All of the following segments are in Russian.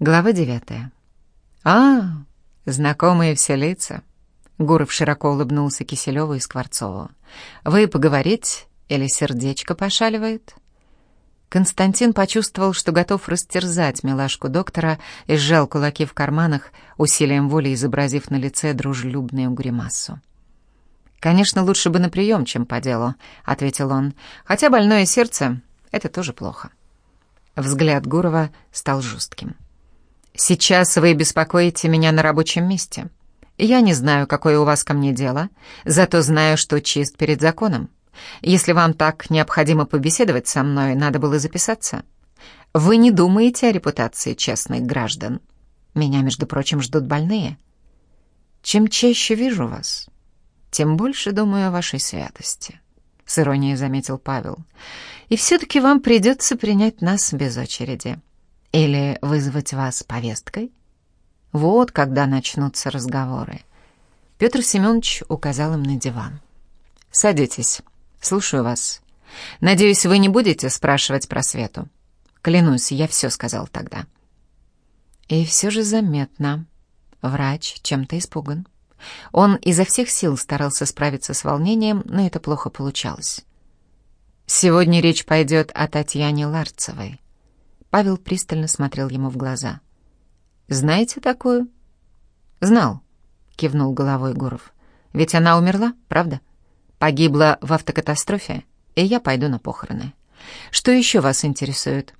Глава девятая. «А, знакомые все лица». Гуров широко улыбнулся Киселеву и Скворцову. «Вы поговорить или сердечко пошаливает?» Константин почувствовал, что готов растерзать милашку доктора и сжал кулаки в карманах, усилием воли изобразив на лице дружелюбную гримасу. «Конечно, лучше бы на прием, чем по делу», — ответил он. «Хотя больное сердце — это тоже плохо». Взгляд Гурова стал жестким. «Сейчас вы беспокоите меня на рабочем месте. Я не знаю, какое у вас ко мне дело, зато знаю, что чист перед законом. Если вам так необходимо побеседовать со мной, надо было записаться. Вы не думаете о репутации честных граждан? Меня, между прочим, ждут больные. Чем чаще вижу вас, тем больше думаю о вашей святости», — с иронией заметил Павел. «И все-таки вам придется принять нас без очереди». Или вызвать вас повесткой? Вот когда начнутся разговоры. Петр Семенович указал им на диван. «Садитесь. Слушаю вас. Надеюсь, вы не будете спрашивать про Свету. Клянусь, я все сказал тогда». И все же заметно. Врач чем-то испуган. Он изо всех сил старался справиться с волнением, но это плохо получалось. Сегодня речь пойдет о Татьяне Ларцевой. Павел пристально смотрел ему в глаза. «Знаете такую?» «Знал», — кивнул головой Гуров. «Ведь она умерла, правда? Погибла в автокатастрофе, и я пойду на похороны. Что еще вас интересует?»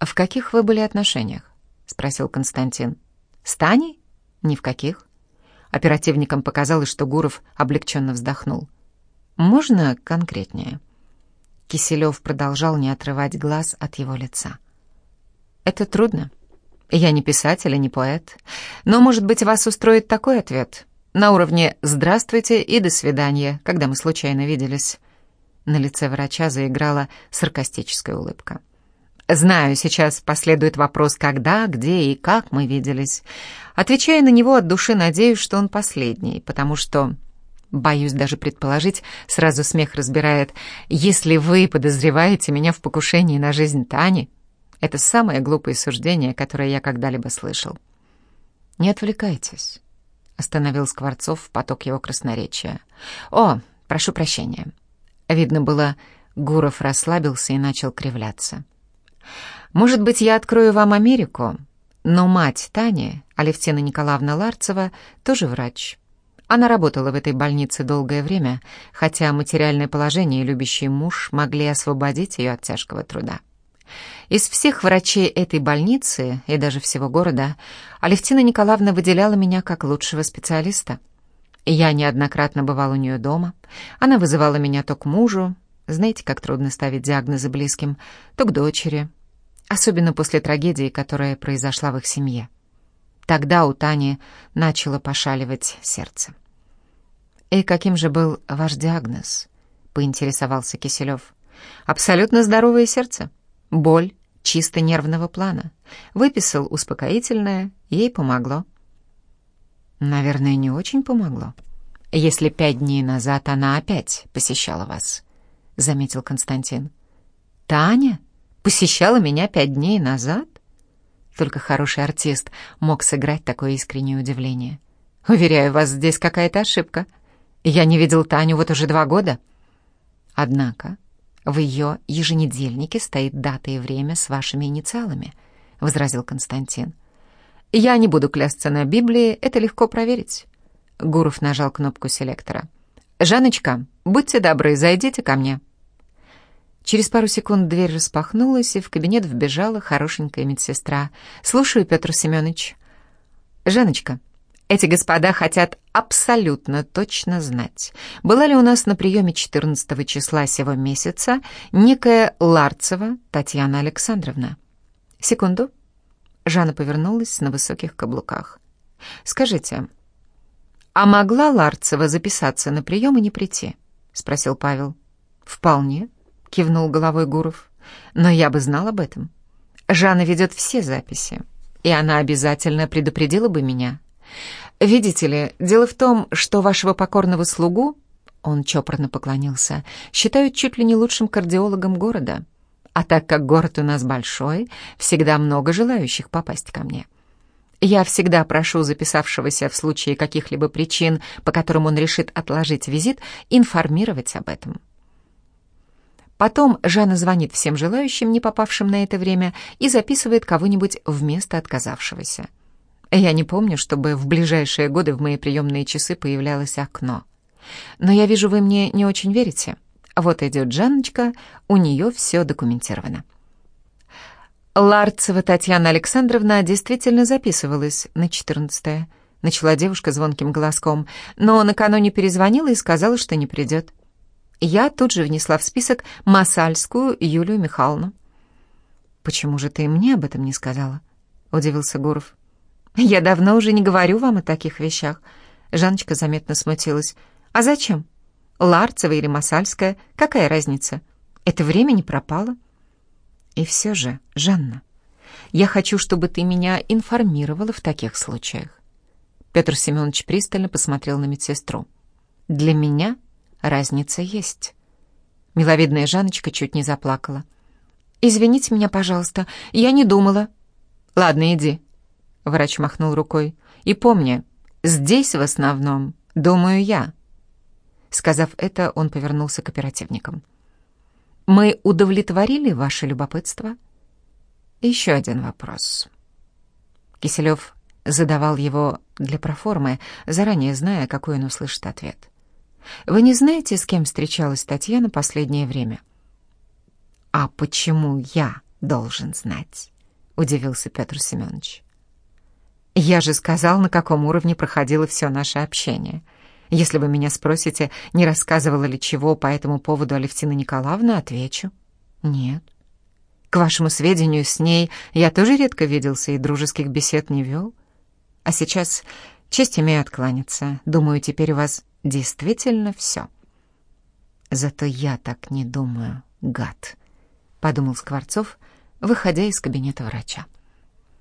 «В каких вы были отношениях?» — спросил Константин. «С Таней? Ни в каких». Оперативникам показалось, что Гуров облегченно вздохнул. «Можно конкретнее?» Киселев продолжал не отрывать глаз от его лица. Это трудно. Я не писатель и не поэт. Но, может быть, вас устроит такой ответ. На уровне «здравствуйте» и «до свидания», когда мы случайно виделись. На лице врача заиграла саркастическая улыбка. Знаю, сейчас последует вопрос «когда», «где» и «как мы виделись». Отвечая на него от души, надеюсь, что он последний, потому что, боюсь даже предположить, сразу смех разбирает, если вы подозреваете меня в покушении на жизнь Тани, это самое глупое суждение, которое я когда-либо слышал. «Не отвлекайтесь», — остановил Скворцов поток его красноречия. «О, прошу прощения». Видно было, Гуров расслабился и начал кривляться. «Может быть, я открою вам Америку, но мать Тани, Алевтина Николаевна Ларцева, тоже врач». Она работала в этой больнице долгое время, хотя материальное положение и любящий муж могли освободить ее от тяжкого труда. Из всех врачей этой больницы и даже всего города Алевтина Николаевна выделяла меня как лучшего специалиста. Я неоднократно бывал у нее дома. Она вызывала меня то к мужу, знаете, как трудно ставить диагнозы близким, то к дочери, особенно после трагедии, которая произошла в их семье. Тогда у Тани начало пошаливать сердце. «И каким же был ваш диагноз?» — поинтересовался Киселев. «Абсолютно здоровое сердце. Боль чисто нервного плана. Выписал успокоительное, ей помогло. Наверное, не очень помогло. Если пять дней назад она опять посещала вас, заметил Константин. Таня посещала меня пять дней назад? Только хороший артист мог сыграть такое искреннее удивление. Уверяю вас, здесь какая-то ошибка. Я не видел Таню вот уже два года. Однако в ее еженедельнике стоит дата и время с вашими инициалами», — возразил Константин. «Я не буду клясться на Библии, это легко проверить». Гуров нажал кнопку селектора. «Жанночка, будьте добры, зайдите ко мне». Через пару секунд дверь распахнулась, и в кабинет вбежала хорошенькая медсестра. «Слушаю, Петр Семенович». «Жанночка, эти господа хотят абсолютно точно знать, была ли у нас на приеме 14 числа сего месяца некая Ларцева Татьяна Александровна. Секунду. Жанна повернулась на высоких каблуках. «Скажите, а могла Ларцева записаться на прием и не прийти?» — спросил Павел. «Вполне», — кивнул головой Гуров. «Но я бы знал об этом. Жанна ведет все записи, и она обязательно предупредила бы меня». «Видите ли, дело в том, что вашего покорного слугу, он чопорно поклонился, считают чуть ли не лучшим кардиологом города, А так как город у нас большой, всегда много желающих попасть ко мне. Я всегда прошу записавшегося в случае каких-либо причин, по которым он решит отложить визит, информировать об этом. Потом Жанна звонит всем желающим, не попавшим на это время, и записывает кого-нибудь вместо отказавшегося. Я не помню, чтобы в ближайшие годы в мои приемные часы появлялось окно. Но я вижу, вы мне не очень верите. Вот идет Жанночка, у нее все документировано. Ларцева Татьяна Александровна действительно записывалась на 14 начала девушка звонким голоском, но накануне перезвонила и сказала, что не придет. Я тут же внесла в список Масальскую Юлию Михайловну. «Почему же ты мне об этом не сказала?» — удивился Гуров. «Я давно уже не говорю вам о таких вещах». Жанночка заметно смутилась. «А зачем? Ларцева или Масальская, какая разница? Это время не пропало». «И все же, Жанна, я хочу, чтобы ты меня информировала в таких случаях». Петр Семенович пристально посмотрел на медсестру. «Для меня разница есть». Миловидная Жанночка чуть не заплакала. «Извините меня, пожалуйста, я не думала». «Ладно, иди», — врач махнул рукой. «И помни, здесь в основном думаю я». Сказав это, он повернулся к оперативникам. «Мы удовлетворили ваше любопытство?» «Еще один вопрос». Киселев задавал его для проформы, заранее зная, какой он услышит ответ. «Вы не знаете, с кем встречалась Татьяна последнее время?» «А почему я должен знать?» — удивился Петр Семенович. «Я же сказал, на каком уровне проходило все наше общение». Если вы меня спросите, не рассказывала ли чего по этому поводу Алевтина Николаевна, отвечу. Нет. К вашему сведению, с ней я тоже редко виделся и дружеских бесед не вел. А сейчас честь имею откланяться. Думаю, теперь у вас действительно все. Зато я так не думаю, гад, — подумал Скворцов, выходя из кабинета врача.